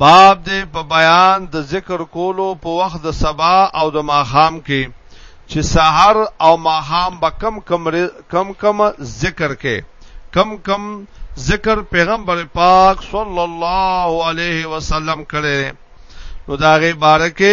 باب دې په بیان د ذکر کولو په وخت د سبا او د ماخام کې چې سحر او ماخام به کم کم کم کم ذکر کې کم کم ذکر پیغمبر پاک صلی الله علیه وسلم کړي نو دا غي بارکه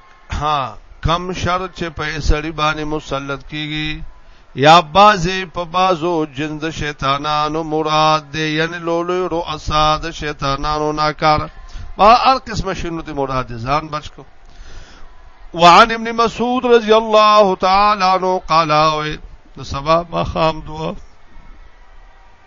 ها کم شر چې په سړی باندې مسلط کیږي یا بازی په بازو جن د شیطانانو مراد دی یعنی لولو رؤسا د شیطانانو ناکار با هر قسم شنو دی مراد ځان بچ کو وعن ابن مسعود رضی الله تعالی عنہ قال او سبا ما خام دعا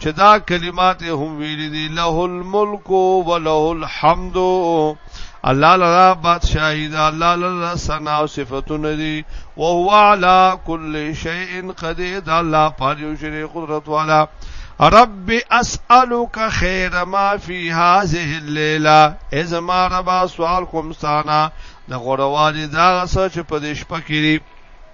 چې دا کلمات هم ویلي دي له الملک وله الحمد الله لرا بادشاہی دا الله لرا ثنا او صفاتونه دي او هو علی کل شیء قدیر دا الله پاره شری قدرت والا رب اسالک خیر ما فی هذه الليله از ما رب سوال کوم ستانه د غوړوالي دا څه چې په دې شپه کې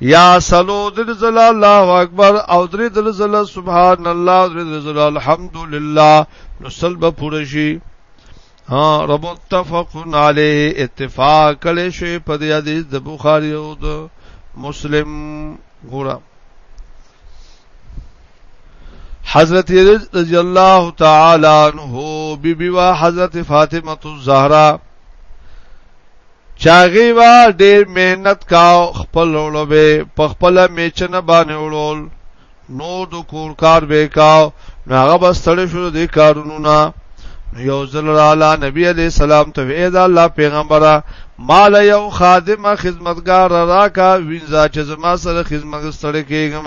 یا سلو دلزل الله اکبر او درې دلزل سبحان الله او درې دلزل الحمدلله نو سلب پوره شي ها رب متفقن علی اتفاق کله شی په دې حدیث د بخاری او د مسلم ګورم حضرت رضی الله تعالی عنہ بی بی وا حضرت فاطمه الزهرا چاغي وا ډیر مهنت کاو خپل وړو به په خپل میچنه باندې وړول نو د کور کار به کاو نو هغه بس تړ شو د کارونو نه یو ځل را نبی علی السلام ته وی دا الله پیغمبره مال یو خادم خدمتگار راکا وینځه چې زما سره خدمت ستړي کېږم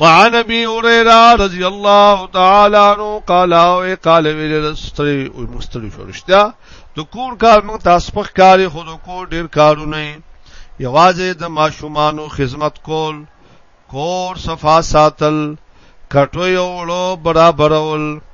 وعن ابي هريره رضي الله تعالى عنه قال او قال ویل رستری او مستری فرشتہ د کور کار موږ تاسو په کار خو د کور ډیر کارونه یوازې د ماشومانو خدمت کول کور صفا ساتل کټو یو لو برابرول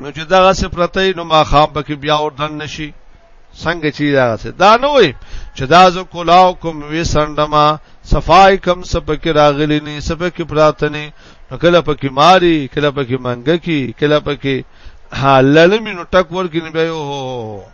نو چې دغه څه پرته نو ما خام پکې بیا اور دن نشي څنګه چې دغه څه دا نه وي چې دا زه کولاو کوم وی سندما صفای کم سپکې راغلي نه سپکې پراته نه نو کله پکې ماری کله پکې منګکی کله پکې حلل مینو ټک ورګین بیا یو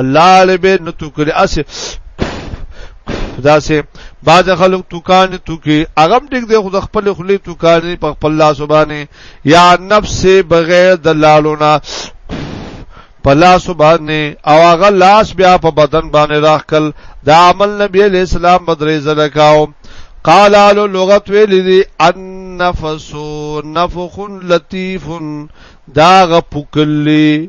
الله له به نو توکل اس داسې باز خلک توکان توکي اغم ټیک دی خو د خپل خلی توکان په خپل لاس باندې یا نفس بغیر د لالونه په لاس باندې او هغه لاس بیا په بدن باندې راخل دا عمل نبی علیہ السلام بدرې زله کاو قال علو لغت ویل دي النفس نفخ لطيف دا غ پوکلی